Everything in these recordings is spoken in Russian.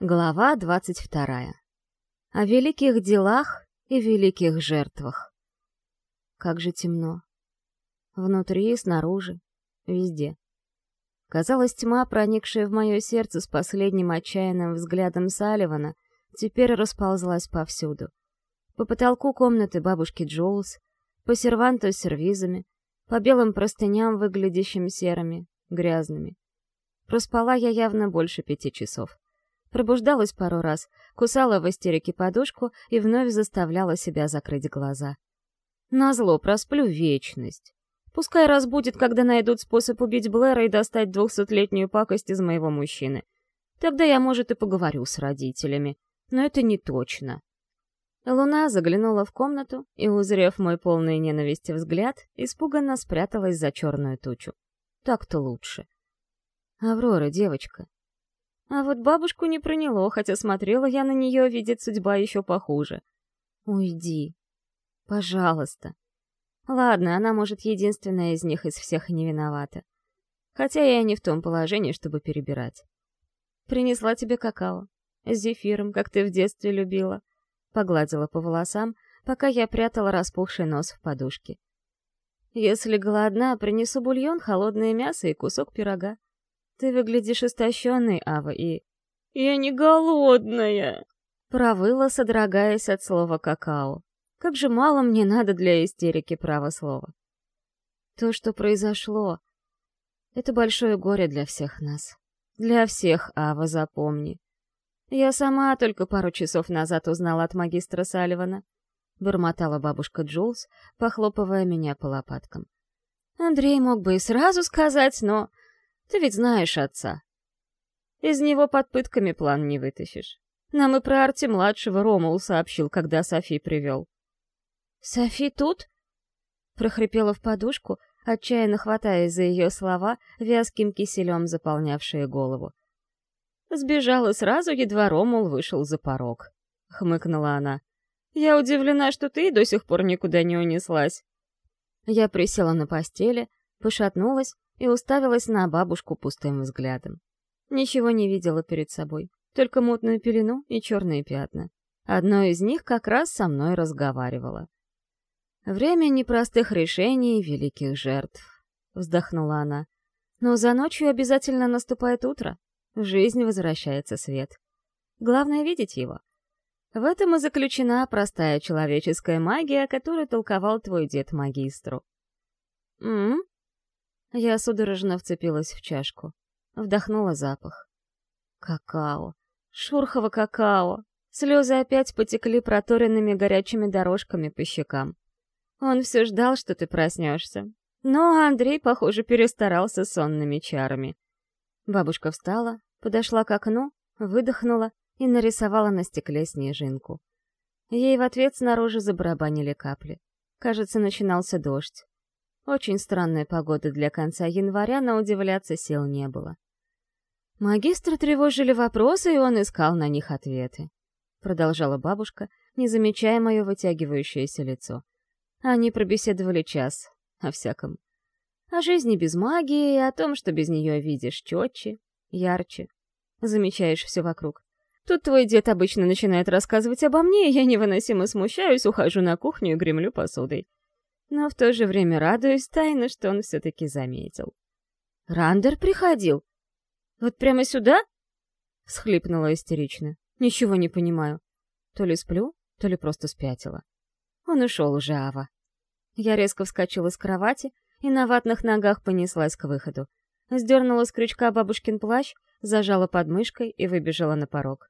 Глава двадцать вторая. О великих делах и великих жертвах. Как же темно. Внутри и снаружи, везде. Казалось, тьма, проникшая в мое сердце с последним отчаянным взглядом Салливана, теперь расползлась повсюду. По потолку комнаты бабушки Джоулс, по серванту с сервизами, по белым простыням, выглядящим серыми, грязными. Проспала я явно больше пяти часов. Пробуждалась пару раз, кусала в истерике подушку и вновь заставляла себя закрыть глаза. Назло просплю вечность. Пускай разбудит, когда найдут способ убить Блэра и достать двухсотлетнюю пакость из моего мужчины. Тогда я, может, и поговорю с родителями. Но это не точно. Луна заглянула в комнату и, узрев мой полный ненависти взгляд, испуганно спряталась за черную тучу. Так-то лучше. «Аврора, девочка, а вот бабушку не проняло, хотя смотрела я на нее, видит судьба еще похуже. Уйди. Пожалуйста. Ладно, она, может, единственная из них из всех не виновата. Хотя я не в том положении, чтобы перебирать. Принесла тебе какао. С зефиром, как ты в детстве любила. Погладила по волосам, пока я прятала распухший нос в подушке. Если голодна, принесу бульон, холодное мясо и кусок пирога. Ты выглядишь истощенной, Ава, и... Я не голодная!» Провыла, содрогаясь от слова «какао». Как же мало мне надо для истерики право слова. То, что произошло, это большое горе для всех нас. Для всех, Ава, запомни. Я сама только пару часов назад узнала от магистра Салливана. Бормотала бабушка Джулс, похлопывая меня по лопаткам. Андрей мог бы и сразу сказать, но ты ведь знаешь отца. Из него под пытками план не вытащишь. Нам и про Арти-младшего Ромул сообщил, когда Софи привел. «Софи тут?» прохрипела в подушку, отчаянно хватаясь за ее слова, вязким киселем заполнявшие голову. Сбежала сразу, едва Ромул вышел за порог. Хмыкнула она. «Я удивлена, что ты до сих пор никуда не унеслась». Я присела на постели, пошатнулась и уставилась на бабушку пустым взглядом. Ничего не видела перед собой, только мутную пелену и черные пятна. Одно из них как раз со мной разговаривало. «Время непростых решений и великих жертв», — вздохнула она. «Но за ночью обязательно наступает утро. В жизнь возвращается свет. Главное — видеть его. В этом и заключена простая человеческая магия, которую толковал твой дед магистру». «М-м?» Я судорожно вцепилась в чашку. Вдохнула запах. Какао. Шурхово какао. Слезы опять потекли проторенными горячими дорожками по щекам. Он все ждал, что ты проснешься. Но Андрей, похоже, перестарался сонными чарами. Бабушка встала, подошла к окну, выдохнула и нарисовала на стекле снежинку. Ей в ответ снаружи забарабанили капли. Кажется, начинался дождь. Очень странная погода для конца января, но удивляться сил не было. Магистра тревожили вопросы, и он искал на них ответы. Продолжала бабушка, не замечая мое вытягивающееся лицо. Они пробеседовали час о всяком. О жизни без магии, о том, что без нее видишь четче, ярче, замечаешь все вокруг. Тут твой дед обычно начинает рассказывать обо мне, и я невыносимо смущаюсь, ухожу на кухню и гремлю посудой но в то же время радуюсь тайно, что он все-таки заметил. «Рандер приходил? Вот прямо сюда?» — всхлипнула истерично. «Ничего не понимаю. То ли сплю, то ли просто спятила. Он ушел уже, Ава». Я резко вскочила с кровати и на ватных ногах понеслась к выходу. Сдернула с крючка бабушкин плащ, зажала подмышкой и выбежала на порог.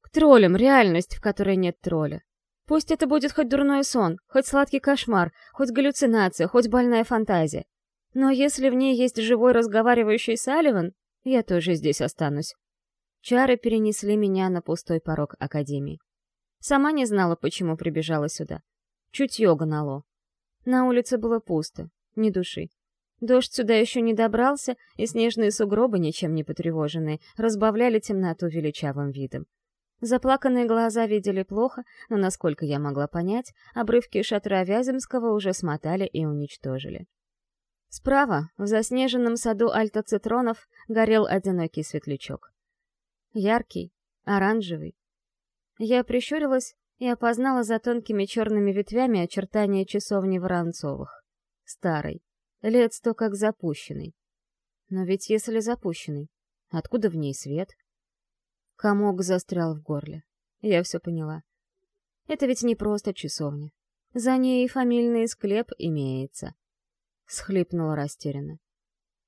К троллям, реальность, в которой нет тролля. Пусть это будет хоть дурной сон, хоть сладкий кошмар, хоть галлюцинация, хоть больная фантазия. Но если в ней есть живой разговаривающий Салливан, я тоже здесь останусь. Чары перенесли меня на пустой порог Академии. Сама не знала, почему прибежала сюда. Чутье гнало. На улице было пусто, ни души. Дождь сюда еще не добрался, и снежные сугробы, ничем не потревоженные, разбавляли темноту величавым видом. Заплаканные глаза видели плохо, но, насколько я могла понять, обрывки шатра Вяземского уже смотали и уничтожили. Справа, в заснеженном саду альтоцитронов, горел одинокий светлячок. Яркий, Оранжевый. Я прищурилась и опознала за тонкими черными ветвями очертания часовни Воронцовых. Старый. Лет сто как запущенный. Но ведь если запущенный, откуда в ней свет? Комок застрял в горле. Я все поняла. Это ведь не просто часовня. За ней и фамильный склеп имеется. Схлипнула растерянно.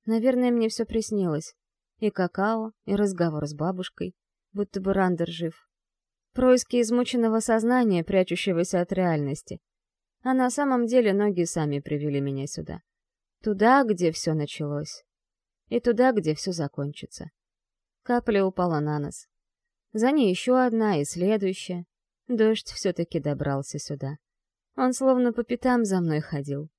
Наверное, мне все приснилось. И какао, и разговор с бабушкой, будто бы Рандер жив. Происки измученного сознания, прячущегося от реальности. А на самом деле ноги сами привели меня сюда. Туда, где все началось. И туда, где все закончится. Капля упала на нос. За ней еще одна и следующая. Дождь все-таки добрался сюда. Он словно по пятам за мной ходил.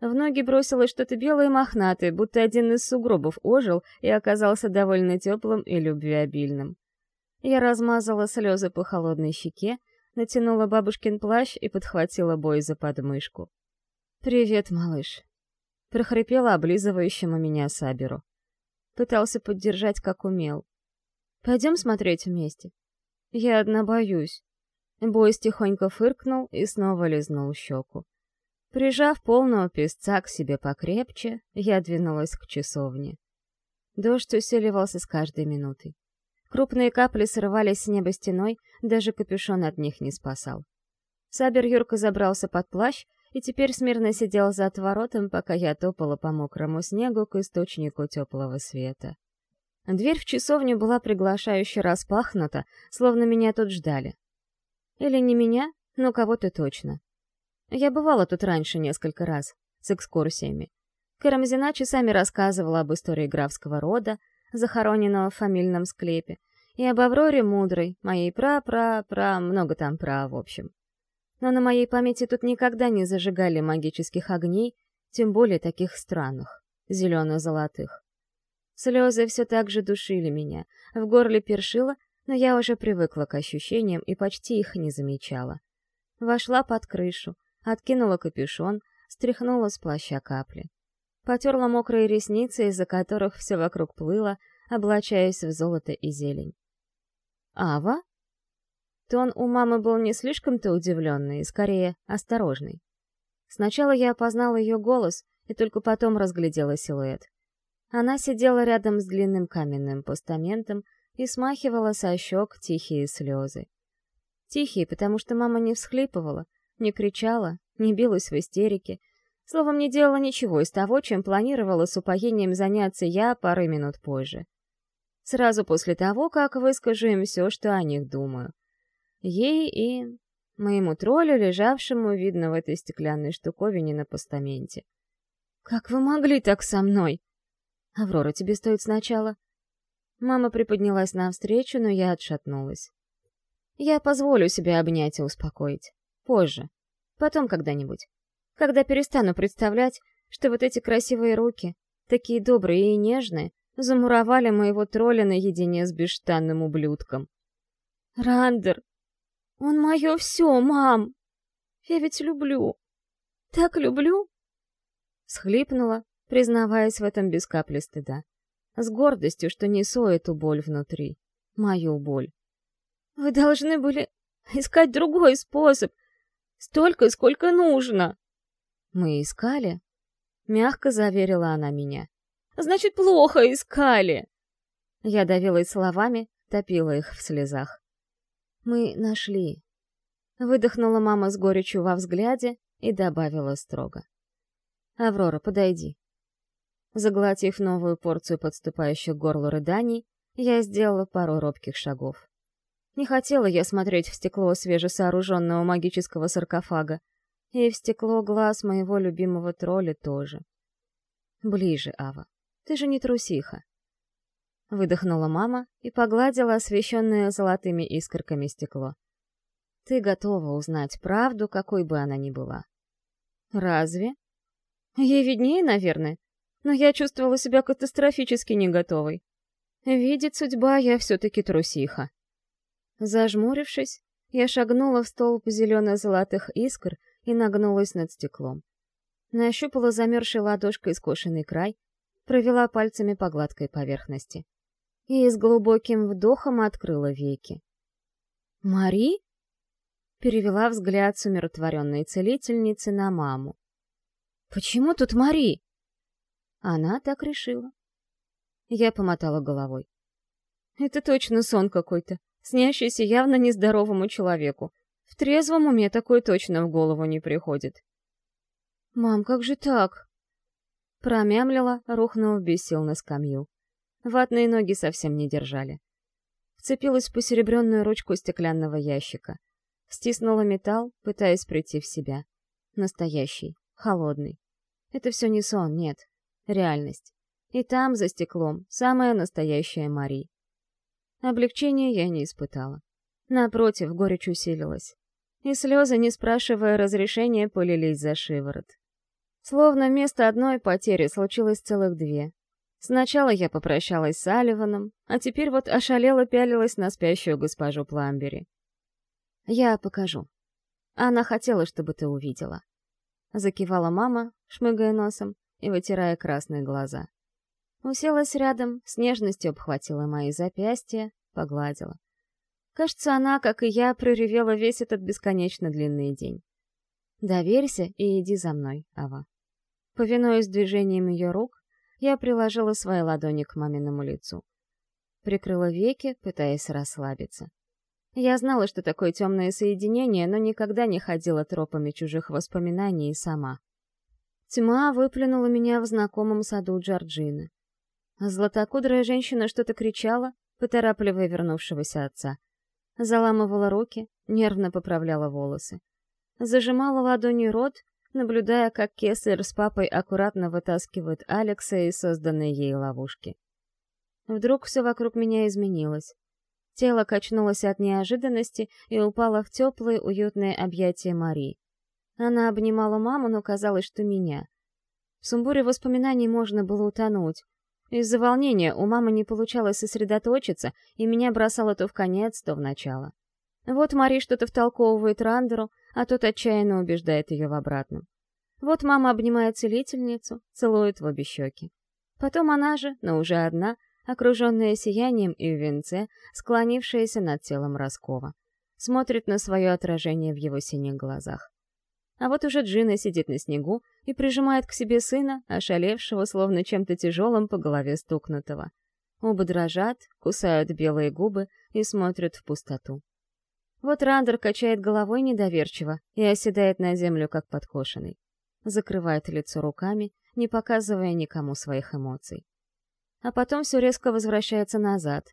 В ноги бросилось что-то белое и мохнатое, будто один из сугробов ожил и оказался довольно теплым и любвеобильным. Я размазала слезы по холодной щеке, натянула бабушкин плащ и подхватила бой за подмышку. «Привет, малыш», — прохрипела облизывающему меня Саберу. Пытался поддержать, как умел. «Пойдем смотреть вместе?» «Я одна боюсь». Бойс тихонько фыркнул и снова лизнул щеку. Прижав полного песца к себе покрепче, я двинулась к часовне. Дождь усиливался с каждой минутой. Крупные капли срывались с неба стеной, даже капюшон от них не спасал. Сабер Юрка забрался под плащ и теперь смирно сидел за отворотом, пока я топала по мокрому снегу к источнику теплого света. Дверь в часовню была приглашающе распахнута, словно меня тут ждали. Или не меня, но кого-то точно. Я бывала тут раньше несколько раз, с экскурсиями. Карамзина часами рассказывала об истории графского рода, захороненного в фамильном склепе, и об Авроре Мудрой, моей пра-пра-пра, много там пра, в общем. Но на моей памяти тут никогда не зажигали магических огней, тем более таких странных, зелено-золотых. Слезы все так же душили меня, в горле першило, но я уже привыкла к ощущениям и почти их не замечала. Вошла под крышу, откинула капюшон, стряхнула с плаща капли. Потерла мокрые ресницы, из-за которых все вокруг плыло, облачаясь в золото и зелень. «Ава?» Тон у мамы был не слишком-то удивленный, скорее осторожный. Сначала я опознала ее голос и только потом разглядела силуэт. Она сидела рядом с длинным каменным постаментом и смахивала со щек тихие слезы. Тихие, потому что мама не всхлипывала, не кричала, не билась в истерике, Словом, не делала ничего из того, чем планировала с упоением заняться я пары минут позже. Сразу после того, как выскажу им все, что о них думаю. Ей и моему троллю, лежавшему, видно, в этой стеклянной штуковине на постаменте. «Как вы могли так со мной?» «Аврора, тебе стоит сначала». Мама приподнялась навстречу, но я отшатнулась. «Я позволю себе обнять и успокоить. Позже. Потом когда-нибудь когда перестану представлять, что вот эти красивые руки, такие добрые и нежные, замуровали моего тролля наедине с бесштанным ублюдком. «Рандер! Он мое все, мам! Я ведь люблю! Так люблю!» Схлипнула, признаваясь в этом без капли стыда. С гордостью, что несу эту боль внутри. Мою боль. «Вы должны были искать другой способ. Столько, сколько нужно!» «Мы искали?» — мягко заверила она меня. «Значит, плохо искали!» Я давила словами, топила их в слезах. «Мы нашли». Выдохнула мама с горечью во взгляде и добавила строго. «Аврора, подойди». Заглотив новую порцию подступающих горлу рыданий, я сделала пару робких шагов. Не хотела я смотреть в стекло свежесооруженного магического саркофага, и в стекло глаз моего любимого тролля тоже. Ближе, Ава. Ты же не трусиха. Выдохнула мама и погладила освещенное золотыми искорками стекло. Ты готова узнать правду, какой бы она ни была. Разве? Ей виднее, наверное, но я чувствовала себя катастрофически не готовой. Видит судьба, я все-таки трусиха. Зажмурившись, я шагнула в столб зелено-золотых искр, и нагнулась над стеклом. Нащупала замерзшей ладошкой скошенный край, провела пальцами по гладкой поверхности. и с глубоким вдохом открыла веки. «Мари?» — перевела взгляд с умиротворенной целительницы на маму. «Почему тут Мари?» Она так решила. Я помотала головой. «Это точно сон какой-то, снящийся явно нездоровому человеку. В трезвом уме такое точно в голову не приходит». «Мам, как же так?» Промямлила, рухнув без сил на скамью. Ватные ноги совсем не держали. Вцепилась в посеребренную ручку стеклянного ящика. Стиснула металл, пытаясь прийти в себя. Настоящий, холодный. Это все не сон, нет. Реальность. И там, за стеклом, самая настоящая Мари. Облегчения я не испытала. Напротив, горечь усилилась. И слезы, не спрашивая разрешения, полились за шиворот. Словно вместо одной потери случилось целых две. Сначала я попрощалась с Аливаном, а теперь вот ошалела пялилась на спящую госпожу Пламбери. «Я покажу. Она хотела, чтобы ты увидела». Закивала мама, шмыгая носом и вытирая красные глаза. Уселась рядом, с нежностью обхватила мои запястья, погладила. Кажется, она, как и я, проревела весь этот бесконечно длинный день. «Доверься и иди за мной, Ава». Повинуясь движением ее рук, я приложила свои ладони к маминому лицу. Прикрыла веки, пытаясь расслабиться. Я знала, что такое темное соединение, но никогда не ходила тропами чужих воспоминаний сама. Тьма выплюнула меня в знакомом саду Джорджины. Златокудрая женщина что-то кричала, поторапливая вернувшегося отца. Заламывала руки, нервно поправляла волосы. Зажимала ладонью рот, наблюдая, как Кессер с папой аккуратно вытаскивают Алекса из созданной ей ловушки. Вдруг все вокруг меня изменилось. Тело качнулось от неожиданности и упало в теплые, уютные объятия Мари. Она обнимала маму, но казалось, что меня. В сумбуре воспоминаний можно было утонуть. Из-за волнения у мамы не получалось сосредоточиться, и меня бросало то в конец, то в начало. Вот Мари что-то втолковывает Рандеру, а тот отчаянно убеждает ее в обратном. Вот мама обнимает целительницу, целует в обе щеки. Потом она же, но уже одна, окруженная сиянием и в венце, склонившаяся над телом Роскова, смотрит на свое отражение в его синих глазах. А вот уже Джина сидит на снегу и прижимает к себе сына, ошалевшего, словно чем-то тяжелым по голове стукнутого. Оба дрожат, кусают белые губы и смотрят в пустоту. Вот Рандер качает головой недоверчиво и оседает на землю, как подкошенный. Закрывает лицо руками, не показывая никому своих эмоций. А потом все резко возвращается назад.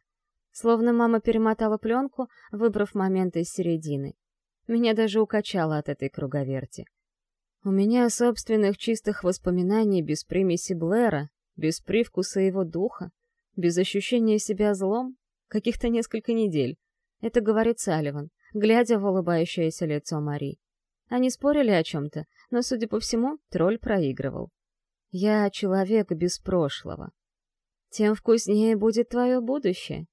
Словно мама перемотала пленку, выбрав момент из середины. Меня даже укачало от этой круговерти. У меня собственных чистых воспоминаний без примеси Блэра, без привкуса его духа, без ощущения себя злом, каких-то несколько недель. Это говорит Салливан глядя в улыбающееся лицо Мари. Они спорили о чем-то, но, судя по всему, тролль проигрывал. «Я человек без прошлого. Тем вкуснее будет твое будущее.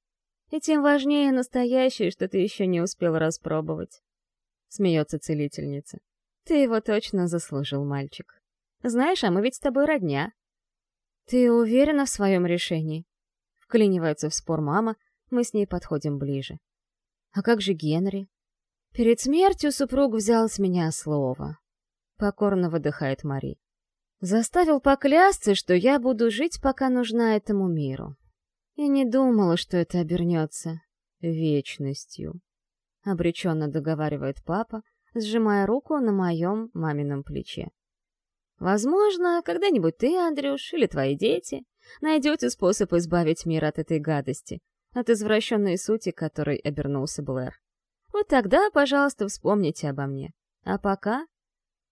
И тем важнее настоящее, что ты еще не успел распробовать», — смеется целительница. «Ты его точно заслужил, мальчик. Знаешь, а мы ведь с тобой родня». «Ты уверена в своем решении?» Вклинивается в спор мама, мы с ней подходим ближе. А как же Генри? Перед смертью супруг взял с меня слово. Покорно выдыхает Мари. Заставил поклясться, что я буду жить, пока нужна этому миру. И не думала, что это обернется вечностью. Обреченно договаривает папа, сжимая руку на моем мамином плече. Возможно, когда-нибудь ты, Андрюш, или твои дети найдете способ избавить мир от этой гадости, от извращенной сути, которой обернулся Блэр. Вот тогда, пожалуйста, вспомните обо мне. А пока...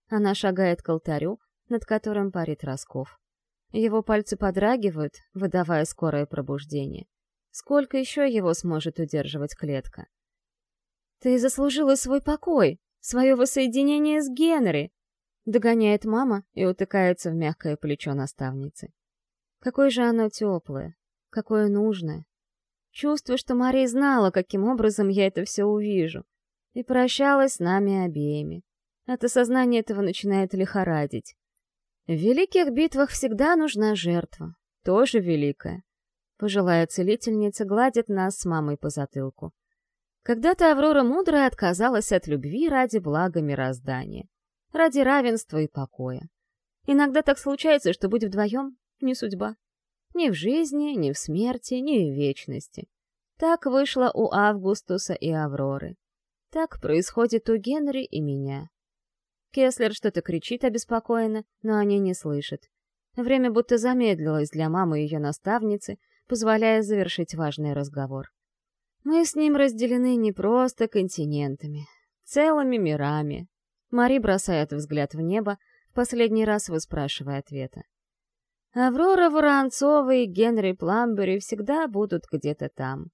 Она шагает к алтарю, над которым парит Росков. Его пальцы подрагивают, выдавая скорое пробуждение. Сколько еще его сможет удерживать клетка? «Ты заслужила свой покой, свое воссоединение с Генри!» Догоняет мама и утыкается в мягкое плечо наставницы. Какое же оно теплое, какое нужное. Чувствую, что Мария знала, каким образом я это все увижу, и прощалась с нами обеими. От осознания этого начинает лихорадить. В великих битвах всегда нужна жертва, тоже великая. Пожилая целительница гладит нас с мамой по затылку. Когда-то Аврора Мудрая отказалась от любви ради блага мироздания, ради равенства и покоя. Иногда так случается, что быть вдвоем — не судьба. Ни в жизни, ни в смерти, ни в вечности. Так вышло у Августуса и Авроры. Так происходит у Генри и меня. Кеслер что-то кричит обеспокоенно, но они не слышат. Время будто замедлилось для мамы и ее наставницы — позволяя завершить важный разговор. Мы с ним разделены не просто континентами, целыми мирами. Мари бросает взгляд в небо, в последний раз выспрашивая ответа. Аврора Воронцова и Генри Пламбери всегда будут где-то там.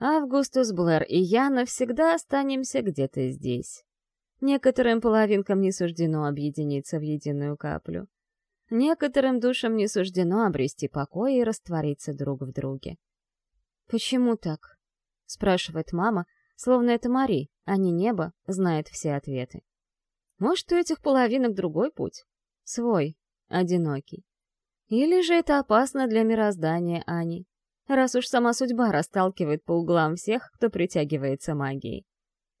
Августус Блэр и я навсегда останемся где-то здесь. Некоторым половинкам не суждено объединиться в единую каплю. Некоторым душам не суждено обрести покой и раствориться друг в друге. «Почему так?» — спрашивает мама, словно это Мари, а не небо, знает все ответы. Может, у этих половинок другой путь? Свой, одинокий. Или же это опасно для мироздания Ани, раз уж сама судьба расталкивает по углам всех, кто притягивается магией.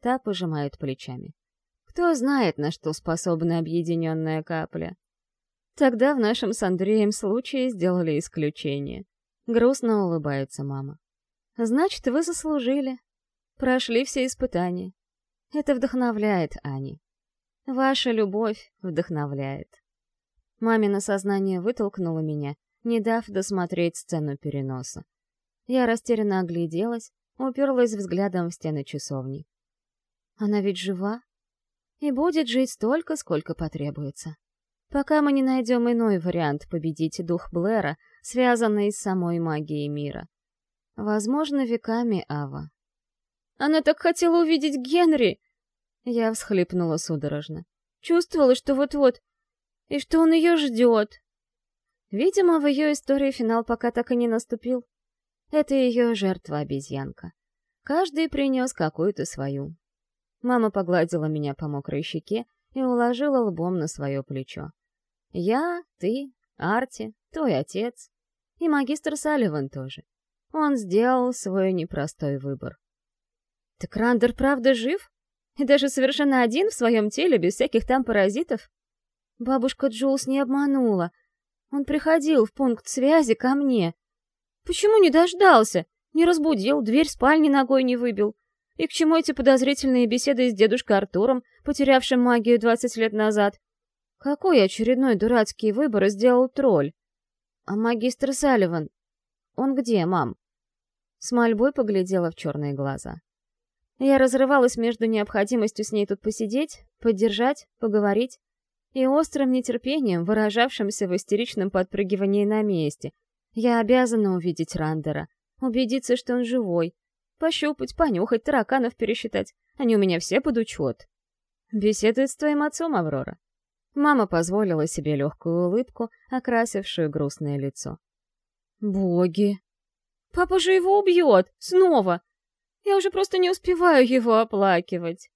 Та пожимает плечами. Кто знает, на что способна объединенная капля? Тогда в нашем с Андреем случае сделали исключение. Грустно улыбается мама. Значит, вы заслужили. Прошли все испытания. Это вдохновляет, Ани. Ваша любовь вдохновляет. Мамино сознание вытолкнуло меня, не дав досмотреть сцену переноса. Я растерянно огляделась, уперлась взглядом в стены часовни. Она ведь жива и будет жить столько, сколько потребуется пока мы не найдем иной вариант победить дух Блэра, связанный с самой магией мира. Возможно, веками Ава. «Она так хотела увидеть Генри!» Я всхлипнула судорожно. Чувствовала, что вот-вот, и что он ее ждет. Видимо, в ее истории финал пока так и не наступил. Это ее жертва-обезьянка. Каждый принес какую-то свою. Мама погладила меня по мокрой щеке и уложила лбом на свое плечо. Я, ты, Арти, твой отец. И магистр Салливан тоже. Он сделал свой непростой выбор. Так Рандер правда жив? И даже совершенно один в своем теле, без всяких там паразитов? Бабушка Джулс не обманула. Он приходил в пункт связи ко мне. Почему не дождался? Не разбудил, дверь спальни ногой не выбил. И к чему эти подозрительные беседы с дедушкой Артуром, потерявшим магию 20 лет назад? Какой очередной дурацкий выбор сделал тролль? А магистр Салливан? Он где, мам? С мольбой поглядела в черные глаза. Я разрывалась между необходимостью с ней тут посидеть, поддержать, поговорить, и острым нетерпением, выражавшимся в истеричном подпрыгивании на месте. Я обязана увидеть Рандера, убедиться, что он живой, пощупать, понюхать, тараканов пересчитать. Они у меня все под учет. Беседует с твоим отцом, Аврора. Мама позволила себе легкую улыбку, окрасившую грустное лицо. «Боги! Папа же его убьет! Снова! Я уже просто не успеваю его оплакивать!»